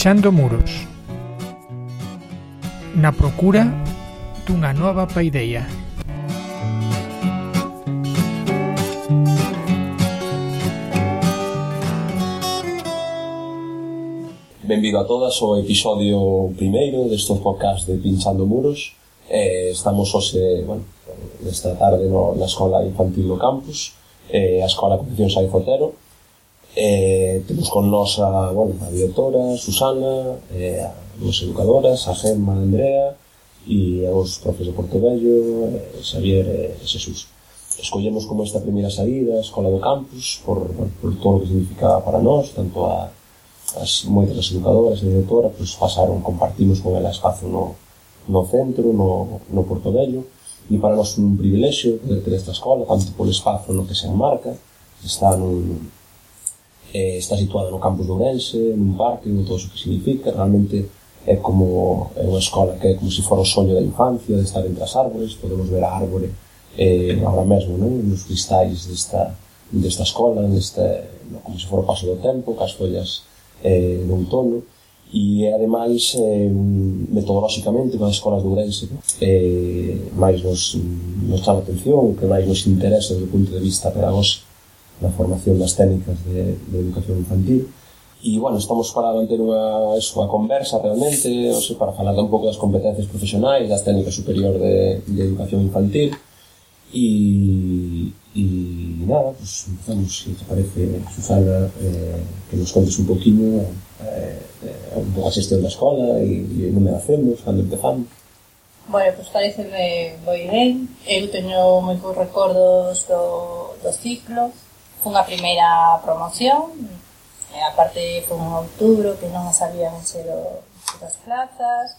Pinchando muros. Na procura dunha nova paideia. Benvido a todas ao episodio primeiro deste podcast de Pinchando Muros. Eh, estamos hoxe, bueno, nesta tarde no, na Escola Infantil do Campus, eh, a Escola Concepción Saifotero Eh, temos con nos a, bueno, a directora, Susana, eh, as educadoras, a Gemma, a Andrea e aos profes de Portobello, eh, Xavier e eh, Xesús. Escollemos como esta primeira saída a Escola do Campus por, por todo o que significa para nós, tanto a, as moitas das educadoras e directora pois, pasaron, compartimos con ela espazo no, no centro, no, no Portobello, e para nós un privilexio poder ter esta escola, tanto polo espazo no que se enmarca, está nun, eh, está situada no campus de Ourense, nun parque, con todo o que significa, realmente é como é unha escola que é como se fora o soño da infancia, de estar entre as árbores, podemos ver a árbore eh, agora mesmo, non? nos cristais desta, desta escola, desta, no, como se fora o paso do tempo, cas follas eh, no outono, e ademais eh, metodolóxicamente unha escola de Ourense eh, máis nos, nos chama atención que máis nos interesa desde o punto de vista pedagóxico na formación das técnicas de, de educación infantil e, bueno, estamos para manter unha, eso, unha conversa realmente, ou sea, para falar un pouco das competencias profesionais, das técnicas superior de, de educación infantil e, e nada, pues, empezamos, se te parece, Susana, eh, que nos contes un poquinho eh, eh, un pouco a xestión da escola e, e non me hacemos, cando empezamos. Bueno, pois pues, pareceme moi ben. Eu teño moi bons recordos do, do ciclos Fue unha primeira promoción, e aparte foi un outubro que non sabían ser as plazas,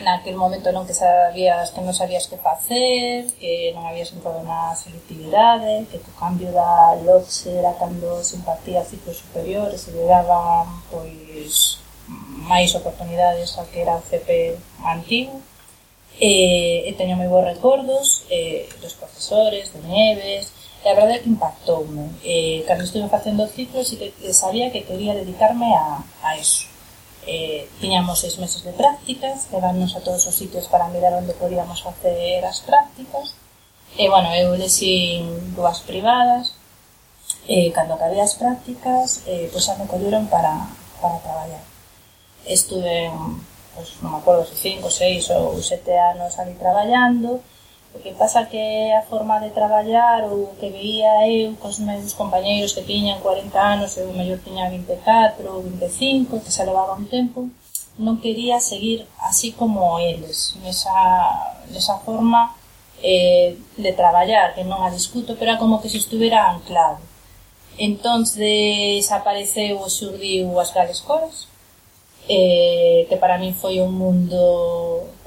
naquel momento non que sabías que non sabías que facer, que non habías entrado na selectividade, que co cambio da LOTSE era cando simpatía a ciclos superiores se le daban pois máis oportunidades a que era o CP antigo e, e teño moi bons recordos eh, dos eh, profesores, de Neves, E a verdade é que impactoume. Eh, cando estive facendo o ciclo, sí que sabía que quería dedicarme a, a eso. Eh, tiñamos seis meses de prácticas, levarnos a todos os sitios para mirar onde podíamos facer as prácticas. E, bueno, eu lexín dúas privadas, e, cando acabei as prácticas, eh, pois xa me colleron para, para traballar. Estuve, pois, non me acordo se cinco, seis ou sete anos ali traballando, O que pasa que a forma de traballar ou que veía eu cos meus compañeiros que tiñan 40 anos, eu mellor tiña 24 ou 25, que se levaba un tempo, non quería seguir así como eles, nesa, nesa forma eh, de traballar, que non a discuto, pero era como que se estuvera anclado. Entón, desapareceu ou surdiu as Gales Coras, eh, que para min foi un mundo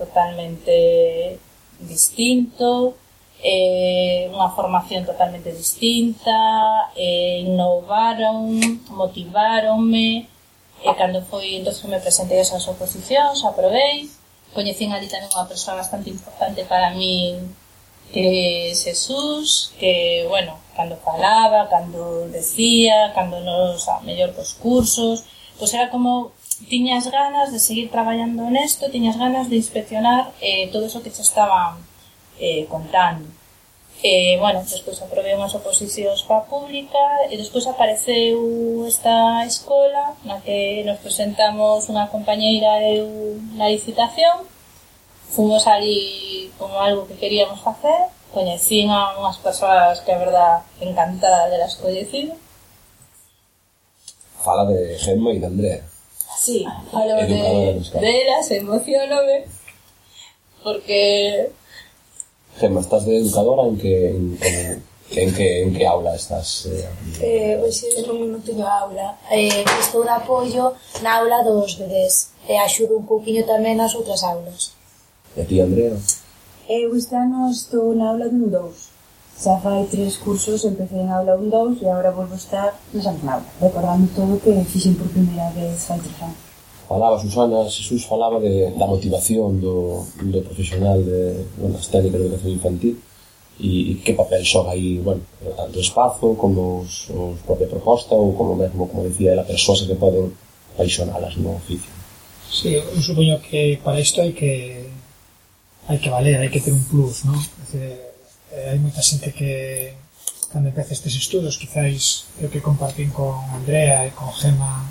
totalmente distinto, eh, unha formación totalmente distinta, eh, innovaron, motiváronme, e cando foi entón me presentei esas oposicións, aprobei, coñecín ali tamén unha persoa bastante importante para mí que é Xesús, que, bueno, cando falaba, cando decía, cando nos a mellor cos cursos, pois era como tiñas ganas de seguir traballando nesto, tiñas ganas de inspeccionar eh, todo eso que se estaba eh, contando. Eh, bueno, despois aprobei unhas oposicións para pública e despois apareceu esta escola na que nos presentamos unha compañeira e eu na licitación. Fomos ali como algo que queríamos facer coñecín a unhas persoas que a verdad encantada de las coñecido Fala de Gemma e de Andrea. Sí, hablo de, de las emociones porque... Gemma, estás de educadora en que... En, en... En que, en que aula estás? Eh, eh pois eu non teño aula. Eh, estou de apoio na aula dos bebés. E eh, axudo un pouquiño tamén nas outras aulas. E ti, Andrea? Eh, eu este ano estou na aula dun dous xa fai tres cursos, empecé en aula 1-2 e agora volvo estar na San Aula, recordando todo o que fixen por primeira vez fai tres anos. Falaba Susana, Jesús falaba de, da motivación do, do profesional de bueno, as técnicas de educación infantil e, e que papel xoga aí, bueno, tanto o espazo como os, os propia proposta ou como mesmo, como decía ela, persoas que poden apaixonalas no oficio. Sí, eu supoño que para isto hai que hai que valer, hai que ter un plus, ¿no? Es decir, eh, hai moita xente que cando empeza estes estudos, quizáis eu que compartín con Andrea e con Gema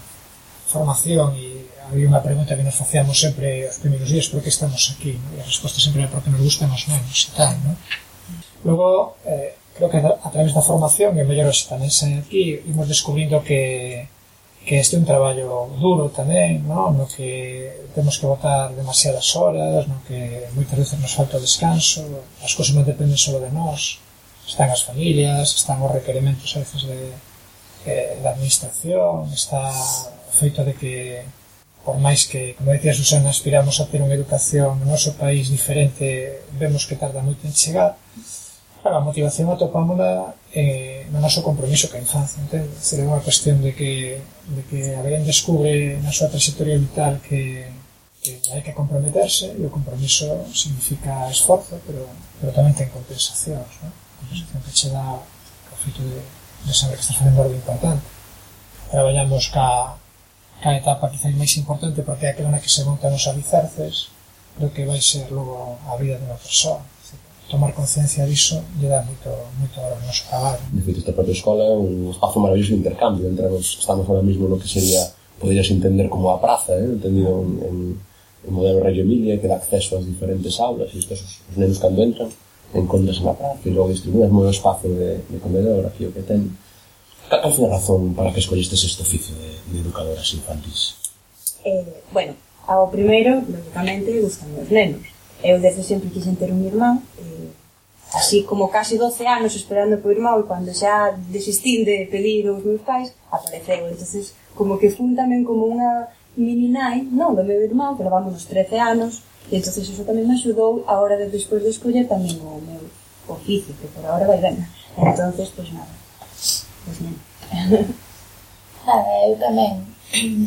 formación e había unha pregunta que nos facíamos sempre os primeiros días, por que estamos aquí? No? E a resposta sempre era porque nos gustan os nenos e tal, non? Logo, eh, creo que a, a través da formación, e mellor se tamén saen aquí, imos descubrindo que que este é un traballo duro tamén, no? no que temos que botar demasiadas horas, no que moitas veces nos falta o descanso, as cousas non dependen só de nós, están as familias, están os requerimentos a veces de, eh, da administración, está o feito de que por máis que, como decía Susana, aspiramos a ter unha educación no noso país diferente, vemos que tarda moito en chegar, Claro, a motivación atopámola eh, no noso compromiso ca infancia, entende? Será unha cuestión de que, de que alguén descubre na súa trayectoria vital que, que hai que comprometerse e o compromiso significa esforzo, pero, pero tamén ten compensacións, non? Compensación que che dá o fito de, de saber que estás facendo algo importante. Traballamos ca, ca etapa quizás máis importante porque é aquela na que se montan os alicerces do que vai ser logo a vida de unha persoa tomar conciencia diso lle dá moito, moito valor ao noso traballo. De feito, esta propia escola é un espazo maravilloso de intercambio entre os, estamos ahora mismo no que sería poderías entender como a praza, eh? entendido en, en, en modelo Reggio Emilia, que dá acceso ás diferentes aulas, e estos os, os nenos cando entran, encontras na praza, e logo distribuídas moi espazo de, de comedor, aquí o que ten. Cal foi a razón para que escollistes este oficio de, de educadoras infantis? Eh, bueno, ao primeiro, lógicamente, gustan os nenos. Eu desde sempre quixen ter un irmán, eh, así como casi 12 anos esperando por irmão e cando xa desistín de pedir os meus pais, apareceu. entonces como que fun tamén como unha mini nai, non do meu irmão, que levamos uns 13 anos, e entonces iso tamén me axudou a hora de despois de escoller tamén o meu oficio, que por ahora vai ben. entonces, pois pues, nada, pois pues, non. nada, eu tamén,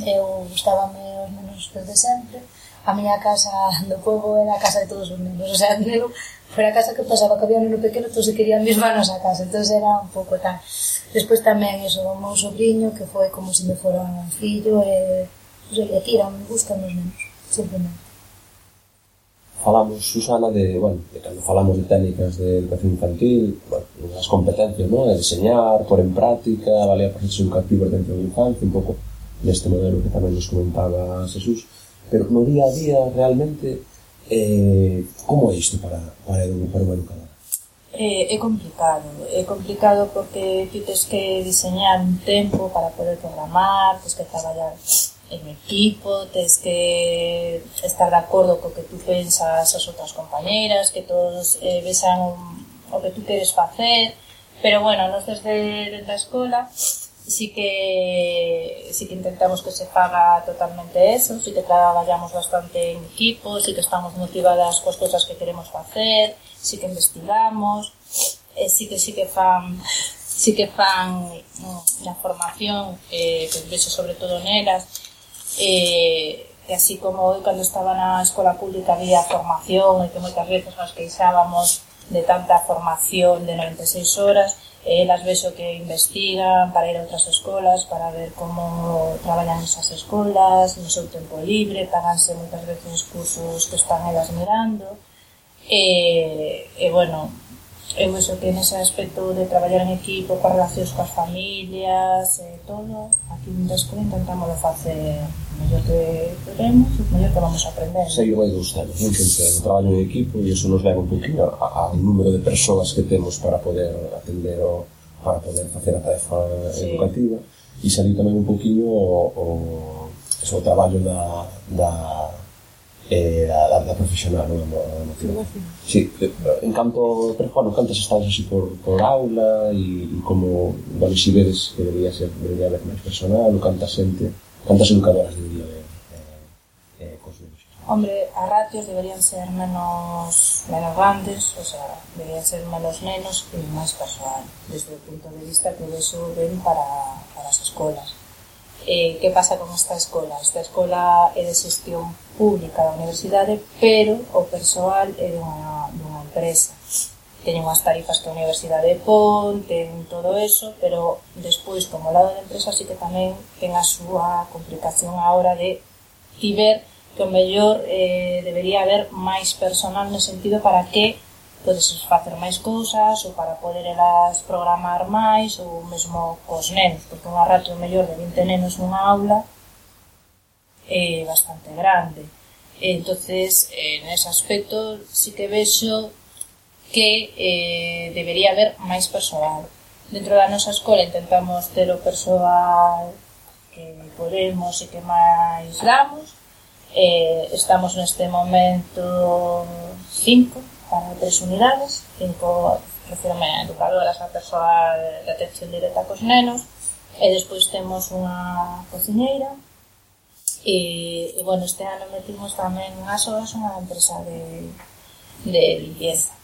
eu gustábame os menos desde sempre, a miña casa do povo era a casa de todos os nenos, o sea, eu Fora a casa que pasaba que había no pequeno, todos se querían mis manos a casa, entonces era un pouco tal. Despois tamén eso, o meu sobrinho, que foi como se me fora un fillo, e, pues, e tiran, me gustan os nenos, simplemente. Falamos, Susana, de, bueno, de cando falamos de técnicas de educación infantil, bueno, as competencias, ¿no? de diseñar, por en práctica, avaliar procesos educativos dentro do infancia, un pouco neste modelo que tamén nos comentaba Jesús, pero no día a día realmente Eh, como é isto para, para, para o educadora? É, eh, é complicado, é complicado porque ti tens que diseñar un tempo para poder programar, tens que traballar en equipo, tens que estar de acordo co que tú pensas as outras compañeras, que todos eh, besan o, o que tú queres facer, pero bueno, nos desde, desde a escola sí que sí que intentamos que se faga totalmente eso, sí que traballamos bastante en equipo, sí que estamos motivadas coas cousas que queremos facer, sí que investigamos, eh, sí que sí que fan sí que fan mm, la formación eh, que vexo sobre todo nelas eh, que así como eu cando estaba na escola pública había formación e que moitas veces nos queixábamos de tanta formación de 96 horas elas vexo que investigan para ir a outras escolas, para ver como traballan esas escolas, no seu tempo libre, paganse moitas veces cursos que están elas mirando, eh, e, e bueno, eu iso que nese aspecto de traballar en equipo, coas relacións coas familias e todo, aquí en Descubrí intentamos facer o mellor que podemos e o mellor que vamos aprender. Sei o dos temas, non? Que o traballo en equipo e iso nos leva un poquinho ao número de persoas que temos para poder atender o para poder facer a tarefa sí. educativa e salir tamén un poquinho o, o, o traballo da, da eh, da, da, da profesional, non emocional. Sí, eh, en canto performo, cantas estás así por, por aula e, e como, vale, si vedes que debería ser, debería haber máis personal ou canta xente, cantas educadoras debería haber eh, eh, cosas. Hombre, a ratios deberían ser menos, menos grandes, o sea, deberían ser menos nenos e máis personal, desde o punto de vista que eso ven para, para as escolas eh, que pasa con esta escola. Esta escola é de xestión pública da universidade, pero o persoal é dunha, dunha empresa. Teñen unhas tarifas que a universidade pon, ten todo eso, pero despois, como lado da empresa, sí que tamén ten ah, a súa complicación a hora de tiver que o mellor eh, debería haber máis personal no sentido para que podes facer máis cousas ou para poder elas programar máis ou mesmo cos nenos, porque unha ratio mellor de 20 nenos nunha aula é bastante grande. Entonces, en ese aspecto sí que vexo que eh, debería haber máis persoal. Dentro da nosa escola intentamos ter o persoal que podemos e que máis damos. Eh, estamos neste momento cinco a tres unidades, cinco, refirme a educadoras, a persoal de atención directa cos nenos, e despois temos unha cociñeira, e, e bueno, este ano metimos tamén as horas unha empresa de, de limpieza.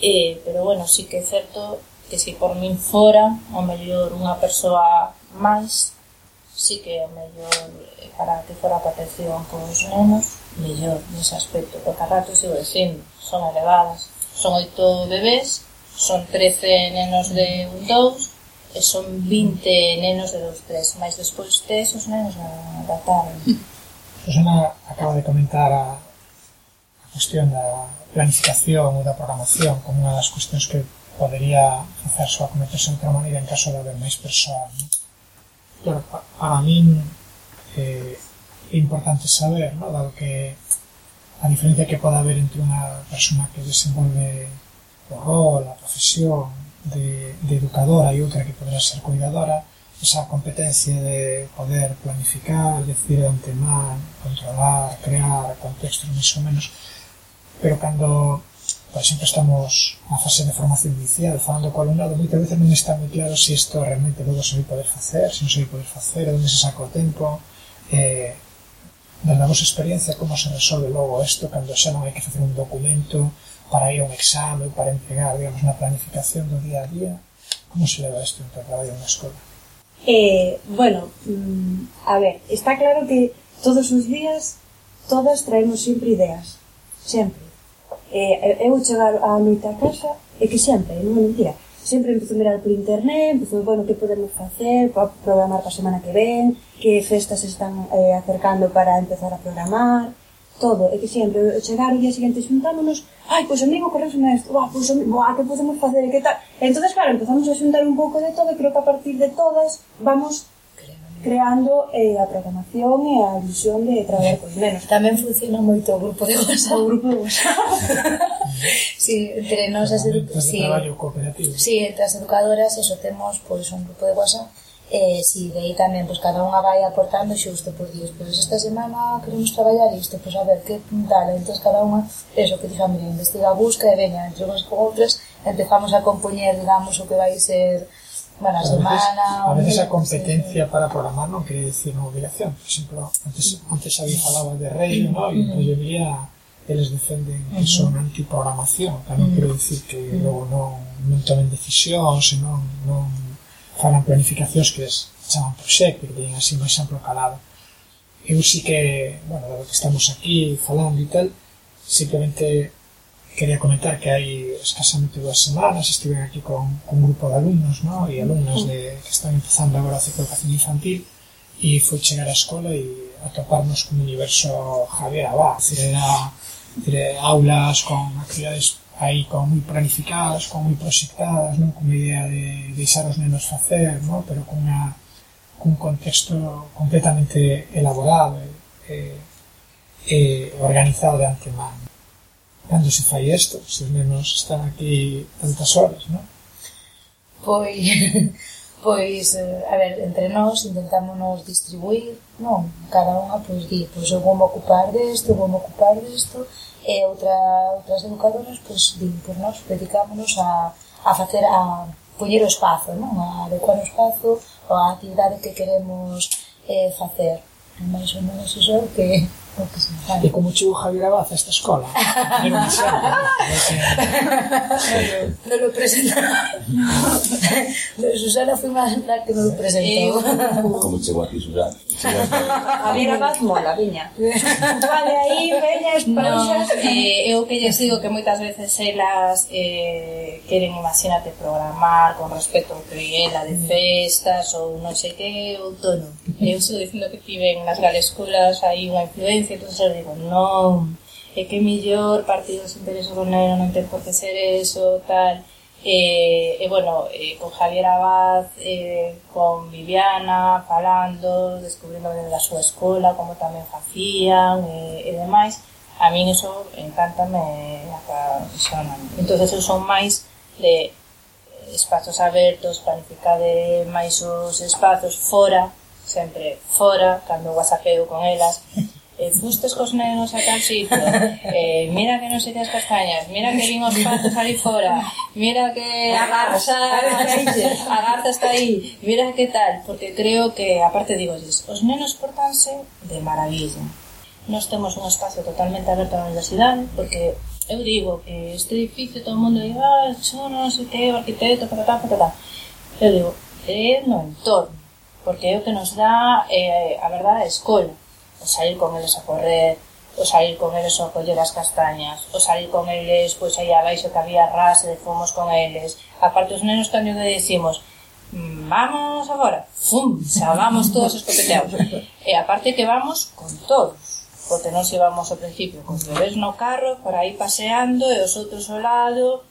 E, pero bueno, sí que é certo que se por min fora, o mellor unha persoa máis, sí que o mellor eh, para que fora protección cos nenos, mellor nese aspecto, porque a ratos sigo dicindo, son elevadas, son oito bebés, son 13 nenos de un dous, e son 20 nenos de 2-3, máis despois tes os nenos na, da tarde. Susana acaba de comentar a, a cuestión da planificación ou da programación como unha das cuestións que podería facer a cometerse de outra maneira en caso de haber máis persoas. Non? Claro, para min eh, é importante saber, ¿no? dado que a diferencia que pode haber entre unha persona que desenvolve o rol, a profesión de, de educadora e outra que poderá ser cuidadora, esa competencia de poder planificar, decir de antemán, controlar, crear contextos máis ou menos, pero cando por exemplo, estamos na fase de formación inicial falando co alumnado, moitas veces non está moi claro se si isto realmente logo se vai poder facer, se non se vai poder facer, onde se saca o tempo, eh, damos vosa experiencia como se resolve logo isto cando xa non hai que facer un documento para ir a un exame ou para entregar, digamos, na planificación do día a día, como se leva isto en traballo na escola? Eh, bueno, mm, a ver, está claro que todos os días todas traemos sempre ideas, sempre eh, eu chegar a noite a casa e que sempre, non é mentira sempre empezo a mirar por internet empezo, bueno, que podemos facer para programar para a semana que ven que festas se están eh, acercando para empezar a programar todo, e que sempre chegar o día seguinte xuntámonos, ai, pois amigo, correxme isto, buah, pois amigo, buah, que podemos facer, que tal? Entón, claro, empezamos a xuntar un pouco de todo e creo que a partir de todas vamos creando eh, a programación e a ilusión de traballar con nenos. Tamén funciona moito o grupo de WhatsApp. O grupo de WhatsApp. sí, entre nós as educadoras... Sí, traballo cooperativo. Sí, entre as educadoras, eso temos pois, un grupo de WhatsApp eh, si sí, de aí tamén pois, cada unha vai aportando xusto, pois dios, pois esta semana queremos traballar isto, pois a ver que tal, entón cada unha, eso que dixo, ah, mira, investiga, busca e veña, entre unhas con outras empezamos a compoñer, digamos, o que vai ser buena semana. A veces a competencia para programar non quere dicir unha obligación. Por exemplo, antes, antes había falado de rei, no? e mm. eu diría eles defenden que son antiprogramación, que non quero dicir que logo non, non tomen decisións, e non, non falan planificacións que les chaman proxecto, que teñen así máis amplo calado. Eu sí que, bueno, que estamos aquí falando e tal, simplemente quería comentar que hai escasamente dúas semanas estive aquí con, con un grupo de alumnos ¿no? e alumnas de, que están empezando agora a ciclo de educación infantil e foi chegar á escola e atoparnos con un universo Javier Abad era dire, aulas con actividades aí con moi planificadas, con moi proxectadas, non? con idea de deixar os nenos facer, non? pero con unha cun contexto completamente elaborado e, e, e organizado de antemano cando se fai isto? Se os nenos están aquí tantas horas, non? Pois, pois, eh, a ver, entre nós intentámonos distribuir, non? Cada unha, pois, di, pois eu vou ocupar desto, vou ocupar desto, e outra, outras educadoras, pois, di, pois nós dedicámonos a, a facer, a poñer o espazo, non? A adecuar o espazo, a actividade que queremos eh, facer. Mais ou menos iso que E como chegou Javier Abad a esta escola? Era un exemplo. Non lo presentou. Susana foi máis la que non lo presentou. Como chegou aquí, Susana? Javier Abad mola, viña. Vale, aí, veñas, pausas. No, eh, eu que lles digo que moitas veces elas eh, queren, imagínate, programar con respecto ao que ela de festas ou non sei que, ou tono. Eu estou dicindo que tiven nas galescolas aí unha influencia dicir, pois eu digo, non, é que mellor do internacionais non ten por que ser eso, tal. E, e bueno, e, con Javier Abad, e, con Viviana, falando, descubrindo da súa escola, como tamén facían e, e demais, a min eso encantame apasioname. entonces eu son máis de espazos abertos, planificade máis os espazos fora, sempre fora, cando whatsappeo con elas, eh, fustes cos nenos a tal sitio, eh, mira que non sei as castañas, mira que vin os patos ali fora, mira que a garza, a garza está aí, mira que tal, porque creo que, aparte digo, os nenos portanse de maravilla. Nos temos un espacio totalmente aberto á universidade, porque eu digo que este edificio todo o mundo diga, ah, yo non sei que, arquitecto, patatá, patatá. Eu digo, é no entorno, porque é o que nos dá, eh, a verdade, a escola o salir con eles a correr, o salir con eles a coller as castañas, o salir con eles pois aí abaixo que había ras e fomos con eles. Aparte os nenos cando lle decimos vamos agora, fum, xa vamos todos escopeteados. e aparte que vamos con todos, porque nos íbamos ao principio con os bebés no carro, por aí paseando e os outros ao lado,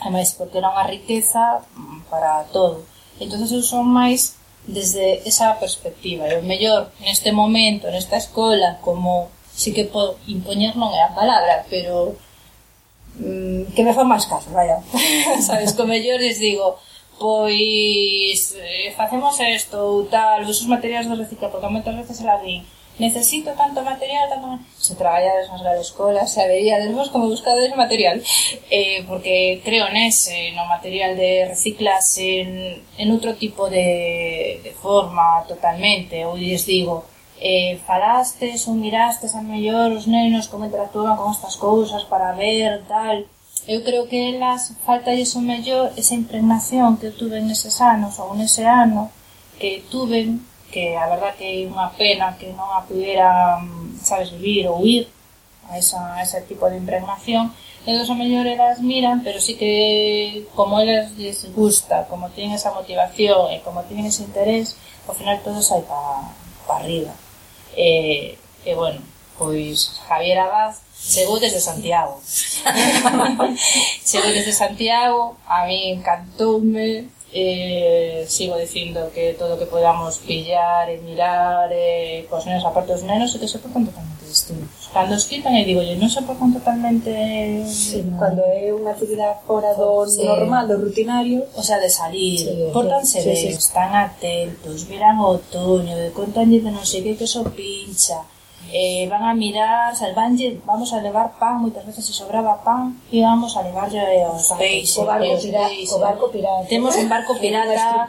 ademais porque era unha riqueza mm, para todo. entonces eu son máis desde esa perspectiva. E o mellor, neste momento, nesta escola, como sí que podo impoñer non é a palabra, pero mm, que me fan máis caso, vaya. Sabes, co mellor les digo, pois eh, facemos isto ou tal, os materiais de recicla, porque moitas veces ela din, necesito tanto material, tanto... Se traballades nas galescolas, se veríades vos como buscades material, eh, porque creo nese, no material de reciclas en, en outro tipo de, de forma totalmente, ou lles digo, eh, falastes ou mirastes a mellor os nenos como interactúan con estas cousas para ver, tal... Eu creo que elas falta o mellor esa impregnación que eu tuve neses anos ou nese ano que tuven que a verdad que é unha pena que non a pudera, sabes, vivir ou ir a, esa, a ese tipo de impregnación, eles a mellor elas miran, pero sí que como elas les gusta, como tienen esa motivación e como tienen ese interés, ao final todo sai para pa arriba. E, e bueno, pois Javier Abad chegou desde Santiago. chegou desde Santiago, a mí encantoume, eh, sigo dicindo que todo o que podamos pillar e mirar eh, cos nenos, aparte os nenos e que se portan totalmente distintos cando os quitan e digo, non se portan totalmente sí, no. cando é unha actividade fora do sí. normal, do rutinario o sea, de salir, sí, portanse sí, sí, sí. están atentos, miran o otoño de contanlle de non sei que que so pincha eh, van a mirar, salvanlle, vamos a levar pan, moitas veces se sobraba pan, íbamos a levarlle eh, os peixes. O barco, pirata, o barco pirata. Temos un barco pirata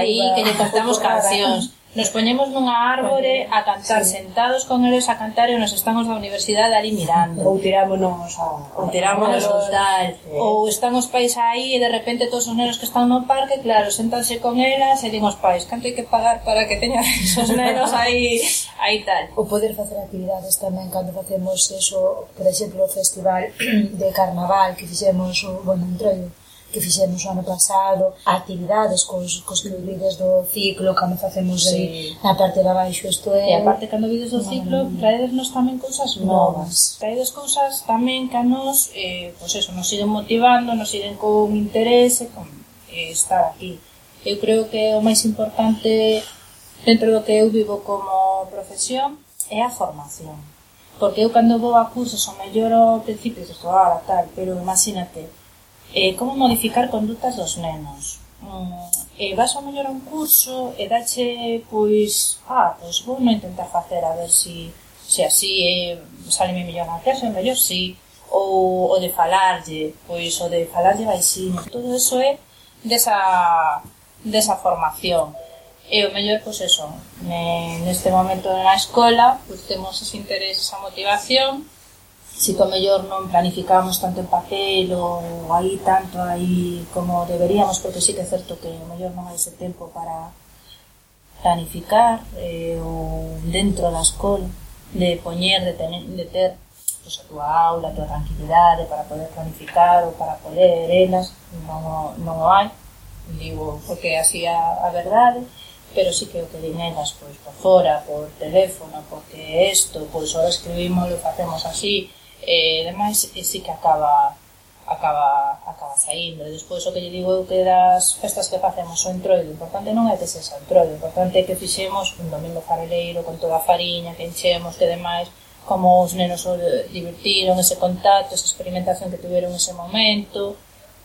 aí que lle cantamos cancións. Nos poñemos nunha árbore a cantar sí. sentados con eles a cantar e nos estamos da universidade ali mirando. Ou tirámonos a... Ou tirámonos a tal. Sí. Ou están os pais aí e de repente todos os nenos que están no parque, claro, sentanse con elas e din os pais, canto hai que pagar para que teñan esos nenos aí, aí tal. O poder facer actividades tamén cando facemos eso, por exemplo, o festival de carnaval que fixemos o bueno, Entroio que fixemos o ano pasado, actividades cos, cos que vides do ciclo, cando facemos sí. aí na parte de abaixo isto é... E a parte cando vides do ciclo, no, traedesnos tamén cousas novas. novas. Traedes cousas tamén que a nos, eh, pois pues eso, nos siguen motivando, nos siguen con interese, con eh, estar aquí. Eu creo que o máis importante dentro do que eu vivo como profesión é a formación. Porque eu cando vou a cursos, o mellor ao principio, que ah, tal, pero imagínate, eh, como modificar conductas dos nenos. Mm, eh, vas a mellor un curso e dache, pois, ah, pois vou non intentar facer a ver si, se así eh, sale mi mellor na clase, mellor si, ou o de falarlle, pois o de falarlle vai si, todo eso é desa, desa formación. E o mellor, pois eso, ne, neste momento na escola, pois temos ese interés, esa motivación, si que o mellor non planificamos tanto en papel ou aí tanto aí como deberíamos, porque sí que é certo que o mellor non hai ese tempo para planificar eh, ou dentro da escola de poñer, de, tener, de ter pues, a túa aula, a túa tranquilidade para poder planificar ou para poder elas, non, non o hai digo, porque así a, a verdade pero sí que o que dinelas pois por fora, por teléfono, porque isto, pois ahora escribimos e facemos así, Eh, e demais, e eh, sí que acaba acaba, acaba saindo. E despois o que lle digo eu que das festas que facemos o entroido, o importante non é que sexa entroido, o importante é que fixemos un domingo fareleiro con toda a fariña, que enchemos, que demais, como os nenos o divertiron, ese contacto, esa experimentación que tiveron ese momento,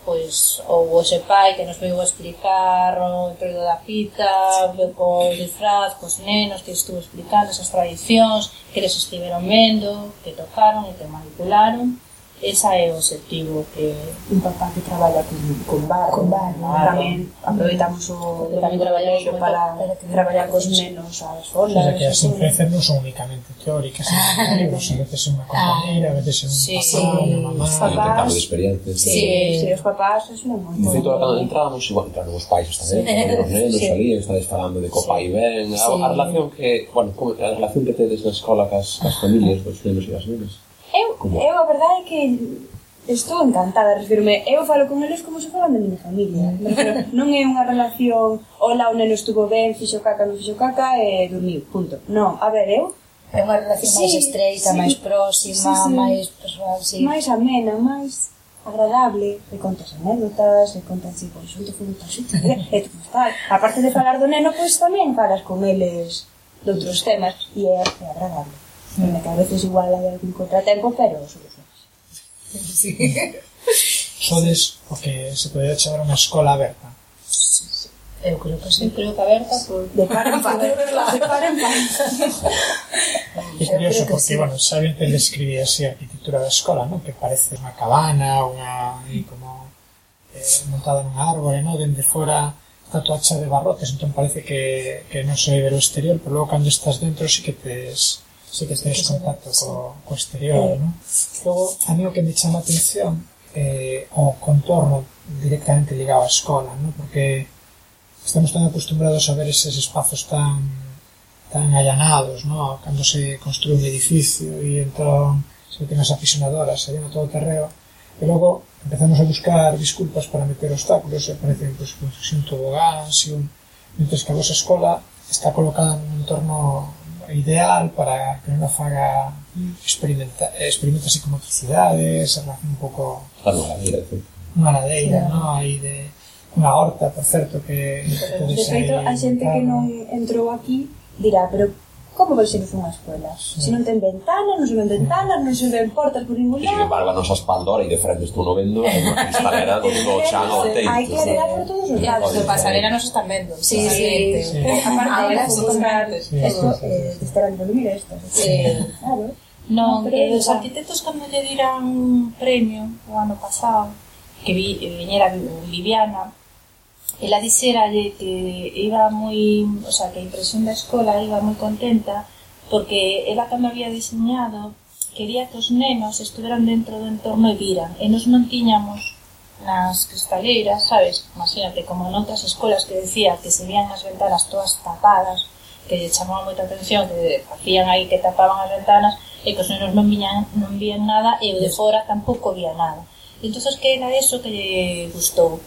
pois ou o seu pai que nos veu a explicar o entroido da pita, veu co disfraz, cos nenos que estuvo explicando esas tradicións que les estiveron vendo, que tocaron e que manipularon esa é o objetivo que un papá que traballa con, con bar, con bar claro. tamén aproveitamos o tamén traballamos para, para que traballar cos nenos as fondas o sea, que as influencias non son únicamente teóricas ah, a veces é unha ah. compañera a veces é un sí, papá, unha mamá. Os papás, de experiencias sí, sí, sí, os papás é moi moi feito, cando entrábamos igual entraron os pais tamén sí. os nenos sí. ali estades falando de copa sí. e ben a, sí. a relación que bueno, a relación que tedes na escola cas, cas familias dos nenos e das nenas Eu, eu a verdade é que estou encantada, refirme, eu falo con eles como se falan da miña familia. Refiro, non é unha relación, hola, o neno estuvo ben, fixo caca, non fixo caca, e dormiu, punto. Non, a ver, eu É unha relación sí, máis estreita, sí, máis próxima, sí, sí. máis persoal, sí. Máis amena, máis agradable, e contas anécdotas, e contas si consulto, foi tal, e tal. Aparte de falar do neno, pois tamén falas con eles doutros temas, e é, é agradable. Bueno, que a veces igual hai algún contratempo, pero solucionas. Sí. Sodes o que se pode chamar unha escola aberta. Sí. Eu creo que sí. Eu creo que aberta por... De par en par. de par en par. É curioso porque, sí. bueno, saben que describí así a arquitectura da escola, ¿no? Que parece unha cabana, unha... E como eh, montada nun árbore, ¿no? Dende fora está toda de barrotes, entón parece que, que non se ve o exterior, pero logo cando estás dentro sí que tes sí que estáis en contacto co, co exterior, ¿no? Logo, a mí o que me chama a atención eh, o contorno directamente ligado á escola, ¿no? Porque estamos tan acostumbrados a ver eses espazos tan tan allanados, ¿no? Cando se construí un edificio e entón se ten as apisonadoras, se llena todo o terreo e logo empezamos a buscar disculpas para meter obstáculos e aparecen pues, se un tobogán, si un... Mientras que a vosa escola está colocada nun entorno ideal para que nos faga experimenta, experimentas con motricidades, relación un pouco... A manadeira, Unha ladeira, sí. non? Aí de unha horta, por certo, que... De feito, a xente que non entrou aquí dirá, pero Como vai ser unha escola? Se non ten ventanas, non se ven ventanas, non se ven portas por ningún lado. Sin embargo, a nosa espaldora e de frente estou no vendo, é unha cristalera do do chan ao teito. Hai que mirar por todos os lados. Os de pasarela nos están vendo. Sí, sí. sí. Aparte, elas son grandes. Eso, eh, estarán de mira estas. Sí. Claro. Non, e os arquitectos cando lle dirán un premio o ano pasado, que vi, eh, viñera Viviana ela dixeralle que iba moi, o sea, que a impresión da escola iba moi contenta porque ela cando había diseñado quería que os nenos estuveran dentro do entorno e viran. E nos non tiñamos nas cristaleiras, sabes? Imagínate, como noutras escolas que decía que se vían as ventanas todas tapadas que lle chamaba moita atención que facían aí que tapaban as ventanas e que os nenos non, viñan, non vían nada e o de fora tampouco vía nada. Entonces que era eso que lle gustou?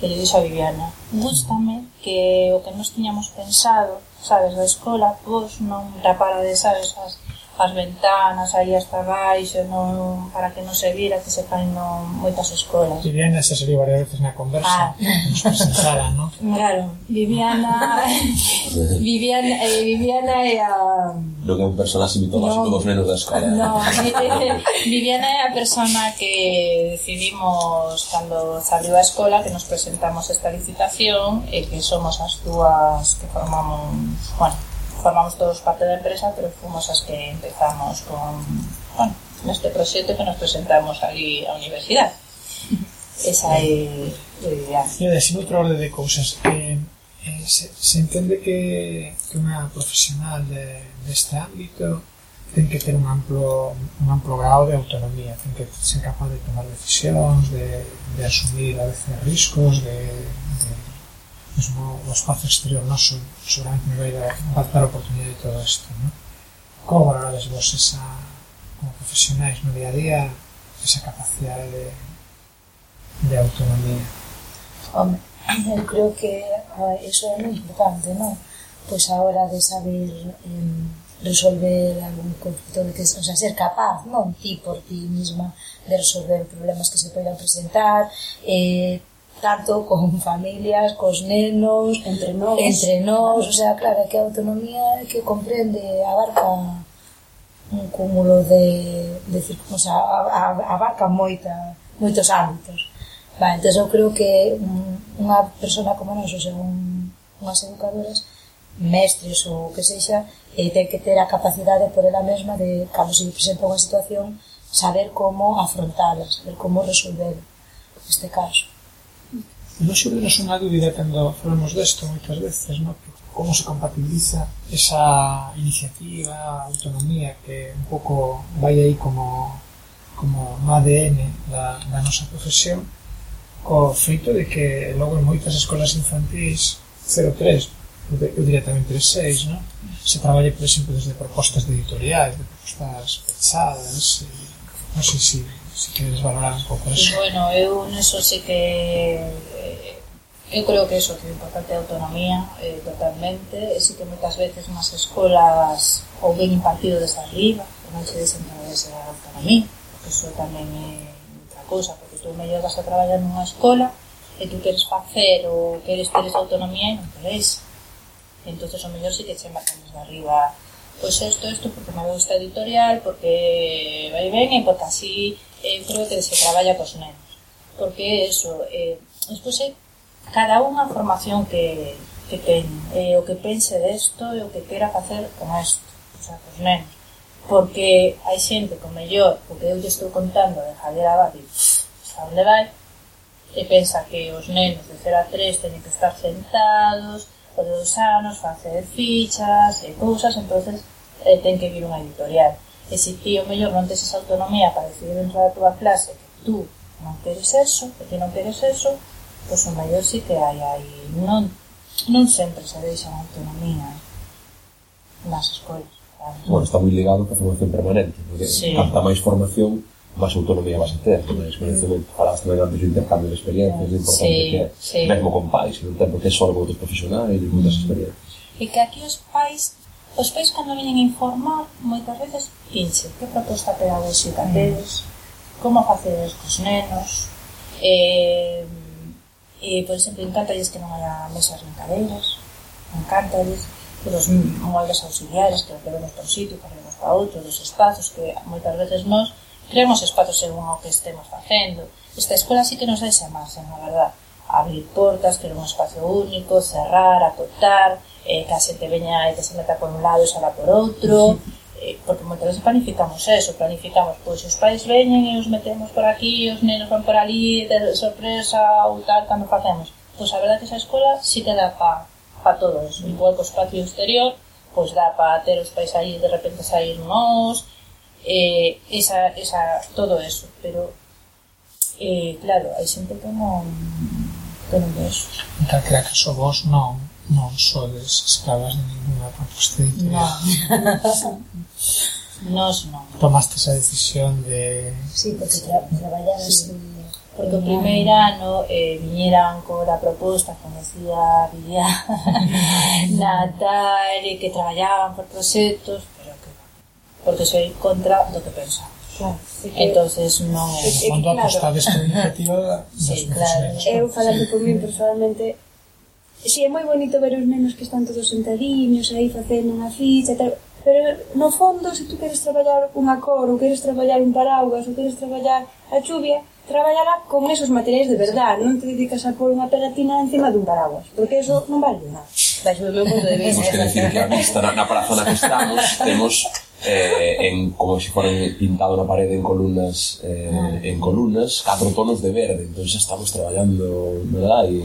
periodismo Viviana. Gústame que o que nos tiñamos pensado, sabes, da escola, vos non rapara de, sabes, as as ventanas aí hasta baixo non, para que non se vira que se caen no, moitas escolas Viviana esa sería varias veces na conversa ah. nos presentara. Claro, Viviana Viviana, eh, Viviana é a Creo que é un personaxe mitológico no, dos nenos da escola no, Viviana é a persona que decidimos cando saliu a escola que nos presentamos esta licitación e que somos as dúas que formamos bueno, formamos todos parte de la empresa, pero fuimos las que empezamos con, bueno, este proyecto que nos presentamos allí a la universidad. Esa es eh, la idea. Decimos otro orden de cosas. Eh, eh, se, se, entiende que, una profesional de, este ámbito tiene que tener un amplio, un amplio grado de autonomía, tiene que ser capaz de tomar decisiones, de, de asumir a veces riesgos, de mesmo o espazo exterior noso seguramente me vai dar, vai dar oportunidade de todo isto ¿no? como valorades vos esa como profesionais no día a día esa capacidade de, de autonomía Home, eu creo que eso é moi importante, non? Pois a hora de saber eh, resolver algún conflito que, o sea, ser capaz, non? Ti por ti misma de resolver problemas que se poidan presentar, eh, tanto con familias, cos nenos, entre nós, entre nós, o sea, claro, que a autonomía que comprende, abarca un cúmulo de, de o sea, abarca moita, moitos ámbitos. Va, entón eu creo que unha persona como nós, ou un unhas educadoras, mestres ou que sexa, eh, ten que ter a capacidade por ela mesma de, cando se presenta unha situación, saber como afrontarla, saber como resolver este caso non xurdenos unha dúbida cando falamos desto moitas veces, non? como se compatibiliza esa iniciativa, autonomía que un pouco vai aí como como no ADN da, da nosa profesión co feito de que logo en moitas escolas infantis 03, eu diría tamén 36, no? Se traballa, por exemplo, desde propostas de editoriais, de propostas pechadas, e, non sei se se queres valorar un pouco eso. Bueno, eu neso sí que eh, eu creo que eso que é importante a autonomía eh, totalmente, e sí que moitas veces nas escolas ou ben impartido desde arriba, ou non se desenvolve a autonomía, porque iso tamén é outra cousa, porque tú mellor vas a traballar nunha escola e tú queres facer ou queres ter esa autonomía e non queres. entonces o mellor sí que che marcan desde arriba pois pues esto, esto, porque me gusta editorial, porque vai ben, e porque así eu creo que se traballa cos nenos porque eso eh, despois é cada unha formación que, que ten eh, o que pense desto e o que quera facer con isto o sea, cos nenos porque hai xente con mellor o que eu lle estou contando de Javier Abadi a onde vai? E pensa que os nenos de 0 a 3 teñen que estar sentados o de dos anos facer fichas e cousas entonces eh, ten que vir unha editorial. E se ti o mellor non tes esa autonomía para decidir dentro da túa clase que tú non queres eso, que ti non queres eso, pois o maior si que hai aí. Non, non sempre se deixa a autonomía nas escolas. Claro. Bueno, está moi ligado coa formación permanente, porque sí. canta máis formación, máis autonomía vas a ter, máis conhecimento. falaste tamén antes do intercambio de experiencias, é importante sí, que sí. mesmo con pais, non ten por que só outros profesionais, e moitas mm. experiencias. E que aquí os pais Os pais cando viñen informar moitas veces pinche que proposta pedagóxica mm. tedes, como facedes cos nenos, eh, eh, por exemplo, encantalles que non haya mesas nin cadeiras, encantalles que os moldes auxiliares que queremos por un sitio, que levemos para outro, dos espazos que moitas veces nós creemos espazos según o que estemos facendo. Esta escola sí que nos deixa máis, na verdad. Abrir portas, crear un espacio único, cerrar, acotar, eh, que a xente veña e que se meta por un lado e sala por outro, eh, porque moitas veces planificamos eso, planificamos, pois os pais veñen e os metemos por aquí, os nenos van por ali, de sorpresa ou tal, cando facemos. Pois a verdade que esa escola si sí que dá pa, pa todo eso, igual que o espacio exterior, pois dá pa ter os pais aí de repente sair nós, eh, esa, esa, todo eso, pero eh, claro, hai xente que non que non ve eso. Entón, creo caso vos non non sodes esclavas de ninguna proposta editorial. Nos non. Tomaste esa decisión de... Sí, porque tra traballaras sí. Porque o primeiro ano eh, viñeran con a proposta, conocía a Villa Natal, que traballaban por proxectos, pero que porque soy contra do que pensamos. Claro, sí que, entonces non... É, é, claro. apostades por iniciativa sí, claro. Eu falando por mí personalmente si é moi bonito ver os nenos que están todos sentadiños aí facendo unha ficha, tal, pero no fondo, se tú queres traballar unha cor, ou queres traballar un paraugas, ou queres traballar a chuvia, traballala con esos materiais de verdad, non te dedicas a pôr unha pegatina encima dun paraguas, porque eso non vale nada. Baixo o meu punto de vista. Temos que decir que a vista na, na parazona que estamos, temos eh, en como se foran pintado na parede en columnas eh, ah. en columnas catro tonos de verde. Entón xa estamos traballando verdad? E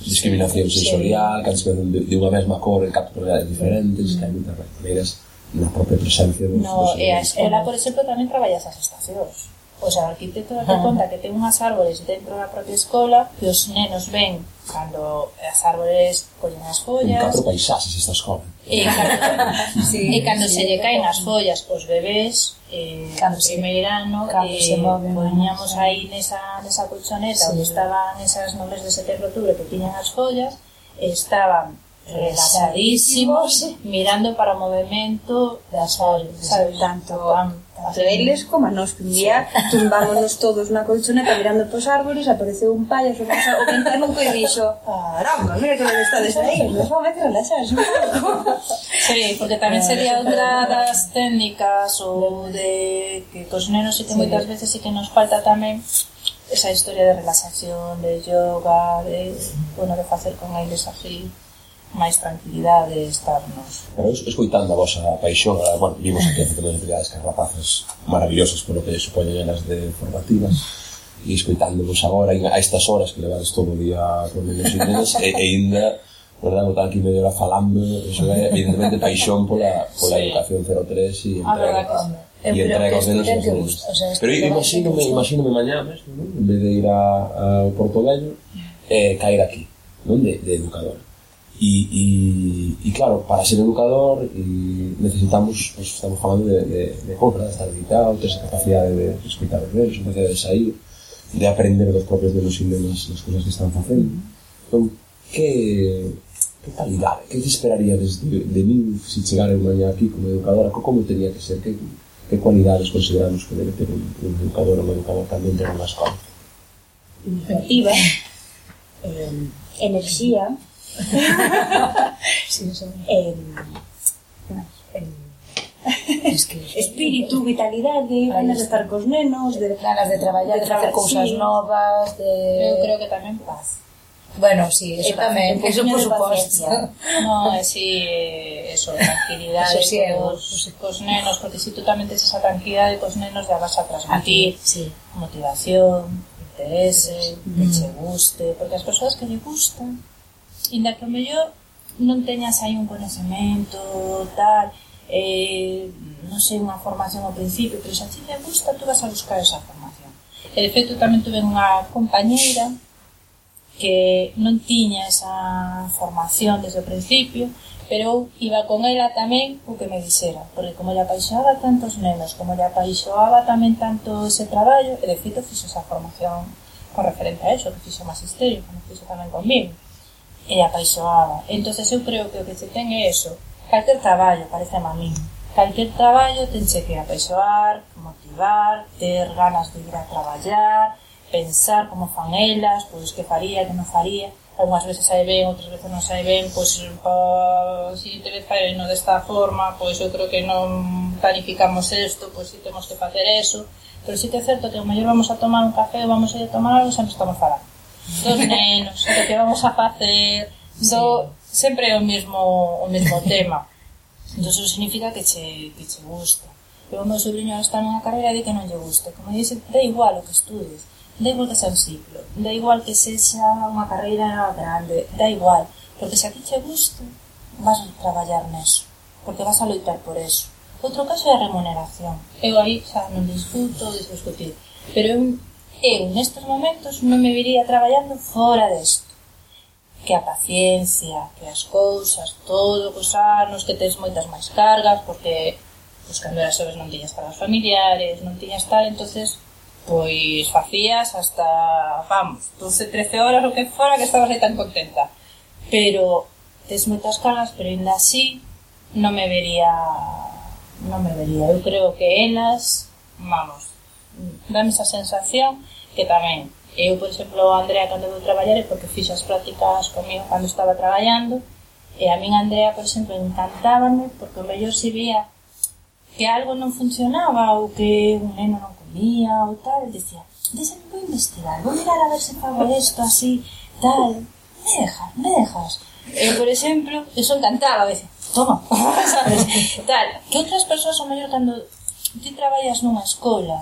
discriminación sensorial cancelación de, de unha mesma cor en catro tonalidades diferentes mm. que hai moitas maneiras na propia presencia dos, no, dos e a escola, por exemplo, tamén traballas as estacións pois a arquitectura te conta que ten unhas árbores dentro da propia escola que os nenos eh, ven cando as árbores collen as follas. Catro paisaxes esta escola. Eh, e, sí, e cando sí, se lle caen as follas os bebés, eh, cando no primeiro ano, cando eh, se moven, poñíamos sí. aí nesa, nesa colchoneta sí. onde estaban esas nobres de setembro outubro que tiñan as follas, estaban relaxadísimos mirando para o movimento das follas, sabe, tanto... Tan, rebeldes como nós, que un día tumbámonos todos na colchoneta mirando pos árboles, apareceu un paio sobre o ventanuco e dixo caramba, mira que está aí, nos vamos a relaxar Sí, porque tamén ah, sería outra das técnicas ou de que cos nenos e que sí. moitas veces e que nos falta tamén esa historia de relaxación, de yoga, de, bueno, de facer con eles así máis tranquilidade de estarnos. Pero escoitando a vosa paixón, a, bueno, vimos aquí facendo que carrapazas maravillosas polo que supoñen elas de formativas, e escoitándovos agora a estas horas que levades todo o día con menos ideas, e, e ainda verdad, botar aquí media hora falando, eso é evidentemente paixón pola, pola sí. educación 03 e entrega. E entrega os nenos os nenos. Pero imagínome, imagínome mañá mesmo, non? en vez de ir a, a Porto Vello, eh, caer aquí, non? De, de educadora. Y, y, y, claro, para ser educador necesitamos, pues, estamos falando de, de, de compra, de estar editado, ter esa capacidade de escutar os nenos, capacidade de sair, de aprender dos propios nenos e nenas as cousas que están facendo. Entón, que, que calidade, que te esperaríades de, de min se chegara mañá aquí como educadora, como tenía que ser, que, que cualidades consideramos que debe ter un, un educador ou un educador tamén dentro de unha escola? Iniciativa, eh, enerxía, sí, eso. Eh, Es que espírito, vitalidade, ganas de estar cos nenos, de ganas de traballar, de, de facer cousas sí. novas, de Eu creo que tamén paz. Bueno, sí, eso e tamén, eso por suposto. No, eh, sí, eh, eso, tranquilidade eso sí, eh, cos, cos nenos, porque si tú tamén tes esa tranquilidade cos nenos, ya vas a transmitir sí. motivación, interese, mm. que che guste, porque as persoas que lle gustan inda que o mellor non teñas aí un conocemento tal, eh, non sei, unha formación ao principio, pero se a ti te gusta, tú vas a buscar esa formación. E de feito tamén tuve unha compañeira que non tiña esa formación desde o principio, pero iba con ela tamén o que me dixera, porque como ela apaixoaba tantos nenos, como lle apaixoaba tamén tanto ese traballo, e de feito fixo esa formación con referente a eso, que fixo magisterio, como fixo tamén conmigo e apaixonada. entonces eu creo que o que se ten é eso. Calquer traballo, parece a min. Calquer traballo tense que apaixoar, motivar, ter ganas de ir a traballar, pensar como fan elas, pois que faría, que non faría. Algúnas veces sai ben, outras veces non sai ben, pois pa, oh, si te vez fai no desta forma, pois eu creo que non planificamos isto, pois si temos que facer eso. Pero si te é certo que o mellor vamos a tomar un café, vamos a ir a tomar algo, xa estamos falando dos nenos, o que vamos a facer, do, sí. sempre é o mesmo o mesmo tema. Entón, eso significa que che, que che gusta. Eu o meu sobrinho está nunha carreira de que non lle gusta. Como dice, da igual o que estudes, da igual que sea un ciclo, da igual que sexa unha carreira grande, da igual, porque se a ti che gusta, vas a traballar neso, porque vas a loitar por eso. Outro caso é a remuneración. Eu aí xa non discuto, discutir, pero é un eu nestes momentos non me viría traballando fora desto. Que a paciencia, que as cousas, todo os anos, que tens moitas máis cargas, porque pois, cando eras xoves non tiñas para os familiares, non tiñas tal, entonces pois facías hasta, vamos, 12, 13 horas o que fora que estabas aí tan contenta. Pero tes moitas cargas, pero ainda así non me vería non me vería. Eu creo que elas, vamos, dame esa sensación que tamén. Eu, por exemplo, a Andrea cando vou traballar é porque fixe as prácticas comigo cando estaba traballando e a min Andrea, por exemplo, encantábame porque o mellor se vía que algo non funcionaba ou que un neno non comía ou tal, e dicía, deixa vou investigar, vou mirar a ver se fago isto así, tal, me dejas, me dejas. E, por exemplo, eso encantaba, dicía, toma, sabes, tal, que outras persoas o mellor cando ti traballas nunha escola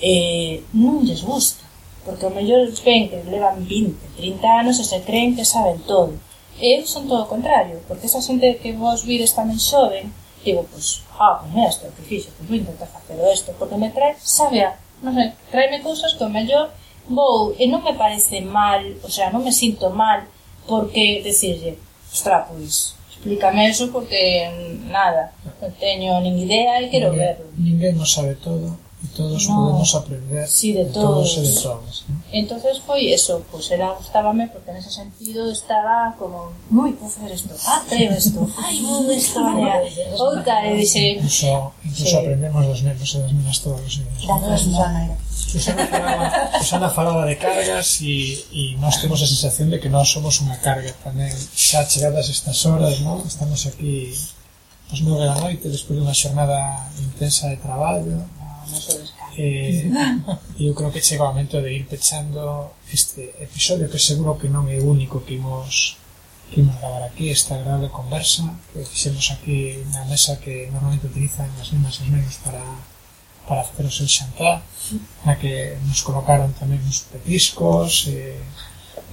eh, non lles gusta, porque ao mellor ven que levan 20, 30 anos e se creen que saben todo. E eu son todo o contrario, porque esa xente que vos vides tamén xoven, digo, pois, ah, con esto, que fixo, pois vou intentar facer esto, porque me trae, sabe a, non sei, traeme cousas que o mellor vou, e non me parece mal, o sea, non me sinto mal, porque decirlle, ostra, pois, explícame eso, porque nada, non teño nin idea e quero ninguén, verlo. Ninguén non sabe todo De todos no, podemos aprender. Sí, de, de todos. todos y de todos. ¿no? Entonces foi eso, pues era gustábame porque en ese sentido estaba como, moi, vou facer isto, ah, creo isto, ai, vou isto, outra, e dixe... Incluso, incluso sí. aprendemos dos nenos e das nenas todos os días. Susana falaba, Susana falaba de cargas e, e nós temos a sensación de que nós somos unha carga tamén xa eh, chegadas estas horas non? estamos aquí as nove da noite despois dunha xornada intensa de traballo eh, eu creo que chega o momento de ir pechando este episodio que seguro que non é o único que imos que imos gravar aquí esta agradable conversa que fixemos aquí na mesa que normalmente utilizan as nenas e nenos para para facer o seu xantar na que nos colocaron tamén uns petiscos e,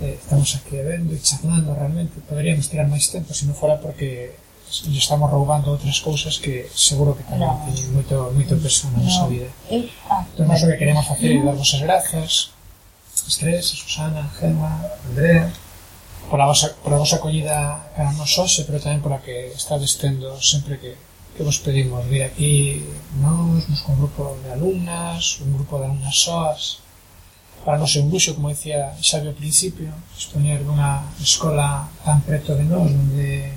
eh, estamos aquí vendo e charlando realmente. Poderíamos tirar máis tempo se non fora porque lle estamos roubando outras cousas que seguro que tamén No. teñen moito, moito peso na nosa No. vida Entón, nós o que queremos facer é darvos as grazas as tres, a Susana, a Gemma, a Andrea pola vosa, pola vosa acollida cara nos hoxe, pero tamén pola que estades tendo sempre que, que vos pedimos vir aquí nós, nos con grupo de alumnas, un grupo de alumnas soas para non ser un luxo, como decía Xavi ao principio, expoñer dunha escola tan preto de nós, onde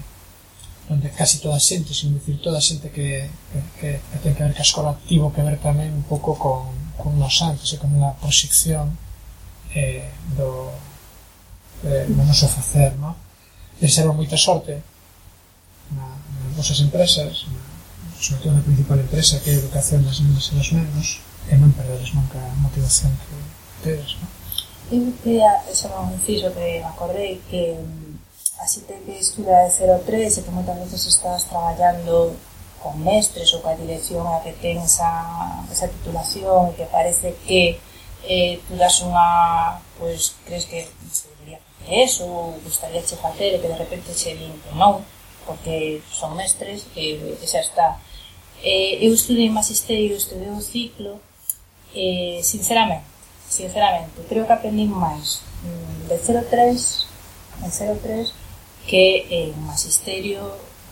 onde casi toda a xente, sin dicir toda a xente que, que, que, que ten que ver que a escola tivo que ver tamén un pouco con, con nos antes e con unha proxección eh, do, eh, do noso facer, no? Deixaron moita sorte na, nas vosas empresas, na, sobre todo na principal empresa que é a educación das nenas e dos nenos, e non perderes nunca a motivación que tedes, no? Eu quería, xa non fixo que me acordei que así te que estuda de 03 e que moitas veces estás traballando con mestres ou coa dirección a que ten esa, esa titulación que parece que eh, tú das unha, pois, crees que debería facer eso ou gustaría che facer e que de repente che din que non, porque son mestres e, e xa está. Eh, eu estudei magisterio, estudei o ciclo, eh, sinceramente, sinceramente, creo que aprendín máis mm, de 03 en 03 que eh, o magisterio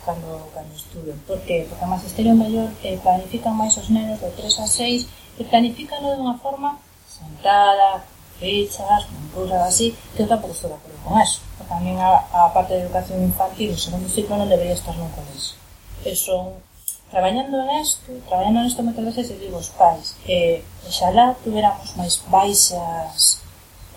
cando, cando estudo. Porque, porque o magisterio maior eh, planifican máis os nenos de 3 a 6 e planifican de unha forma sentada, fechas, con cousas así, que eu tampouco estou de acordo con eso. Porque a, a, a parte de educación infantil, o segundo ciclo, non debería estar nunca colexo. E son traballando nesto, traballando nesto moitas veces, e digo os pais, eh, xalá tuveramos máis baixas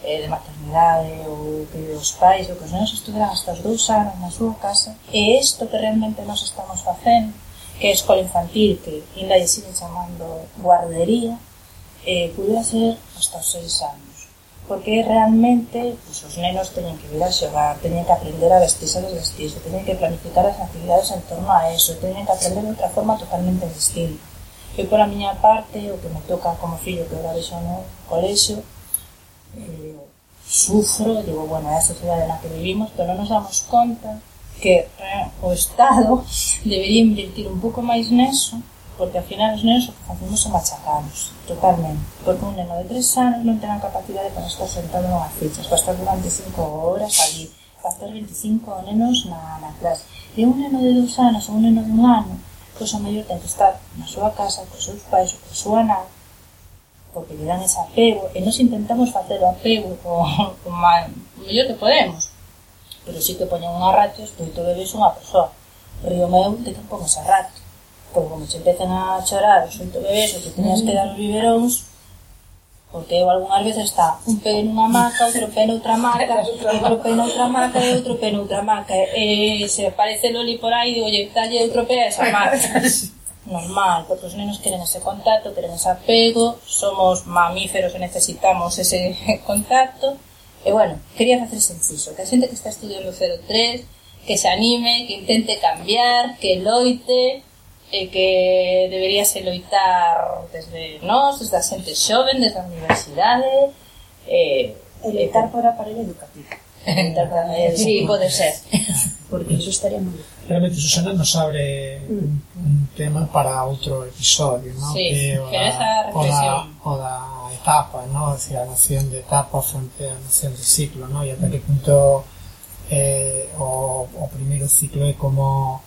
eh, de maternidade ou que os pais ou que os nenos estuveran hasta os dous anos na súa casa e isto que realmente nós estamos facendo que é a escola infantil que ainda lle siguen chamando guardería eh, pudera ser hasta os seis anos porque realmente pues, os nenos teñen que vir a xogar, teñen que aprender a vestirse a desvestirse, teñen que planificar as actividades en torno a eso, teñen que aprender de outra forma totalmente distinta. Eu, por a miña parte, o que me toca como fillo que agora deixo no colexo, eh, sufro, digo, bueno, é a sociedade na que vivimos, pero non nos damos conta que eh, o Estado debería invertir un pouco máis neso porque ao final os nenos o que facemos son machacados, totalmente, porque un neno de 3 anos non ten a capacidade para estar sentado nunha ficha para estar durante 5 horas ali para estar 25 nenos na, na clase. E un neno de 2 anos ou un neno de un ano pois a mellor ten que estar na súa casa, cos seus pais ou coa súa nai porque lle dan ese apego, e nos intentamos facer o apego o, o, ma, o mellor que podemos. Pero sí que poñen unha ratio, estou todo bebes unha persoa. Río meu, te que pongo esa ratio. Porque como se empezan a chorar os oito bebés o que teñas que dar os biberóns, porque eu algunhas veces está un pé nunha maca, outro pé noutra maca, outro pé noutra maca e outro pé noutra maca. E se aparece Loli por aí, digo, oye, talle outro pé a esa maca normal, porque os nenos queren ese contacto, queren ese apego, somos mamíferos e necesitamos ese contacto. E bueno, quería facer sencillo, que a xente que está estudiando 03, que se anime, que intente cambiar, que loite, e que debería se loitar desde nós, desde a xente xoven, desde a universidade, e... E loitar por aparello educativo. sí, pode ser. porque iso estaría moi... Realmente, Susana nos abre un, mm. un tema para outro episodio, ¿no? Sí, que o da, o da, o da etapa, ¿no? es decir, a noción de etapa frente a noción de ciclo, ¿no? E ata que punto eh, o, o primeiro ciclo é como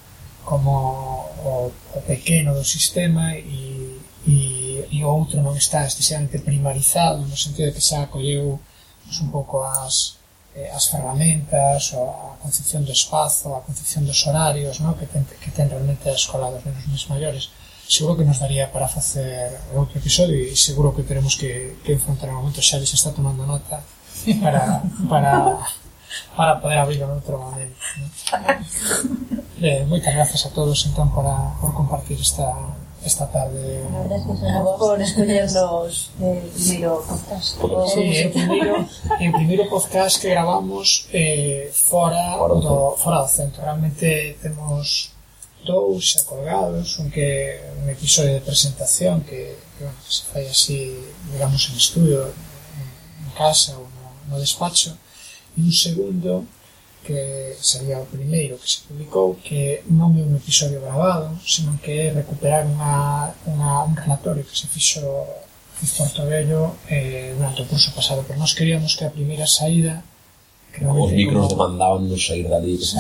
como o, o pequeno do sistema e, e, e o outro non está excesivamente primarizado no sentido de que xa acolleu pues, un pouco as, eh, as ferramentas, o, a concepción do espazo, a concepción dos horarios, no? que, ten, que ten realmente a escola dos nenos máis maiores, seguro que nos daría para facer outro episodio e seguro que teremos que, que enfrontar un momento, xa se está tomando nota para, para, para poder abrir outro momento. ¿no? Eh, moitas grazas a todos entón para, por compartir esta, esta tarde. Por escollernos eh, primeiro podcast. Sí, é o primeiro, é o primeiro podcast que gravamos eh, fora, do fora do centro. Realmente temos dous xa colgados, un que un episodio de presentación que, que bueno, se fai así, digamos, en estudio, en, en casa ou no, no despacho, e un segundo que sería o primeiro que se publicou, que non é un episodio grabado, senón que é recuperar unha, unha, un relatorio que se fixo en Portobello eh, durante o curso pasado, pero nós queríamos que a primeira saída que Os micros como... demandaban nos sair dali que se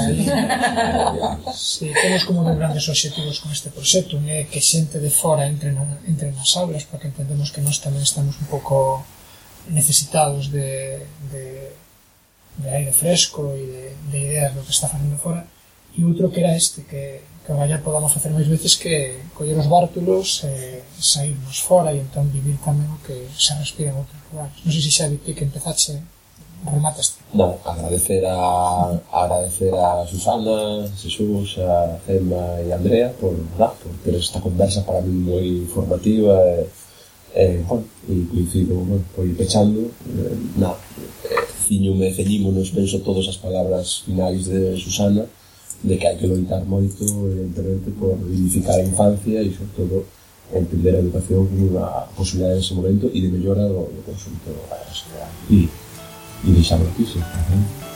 sí, temos como dos grandes objetivos con este proxecto. É que xente de fora entre, na, entre nas aulas porque entendemos que nós tamén estamos un pouco necesitados de, de de aire fresco e de, de ideas do que está facendo fora e outro que era este que, que vaya podamos facer máis veces que coller os bártulos eh, e sairnos fora e entón vivir tamén o que se respira en outros lugares. Non sei se xa vi que empezaxe rematas non, agradecer a agradecer a Susana, Jesús, a Gemma e a Andrea por, nada, por ter esta conversa para mí moi informativa e, e, bueno, e coincido, bueno, foi pechando eh, nada, eh, ciñume, ceñímonos, penso, todas as palabras finais de Susana, de que hai que loitar moito, evidentemente, por edificar a infancia e, sobre todo, entender a educación como unha posibilidade ese momento e de mellora do, do consulto a sociedade. E, e deixamos aquí, sí. Uh -huh.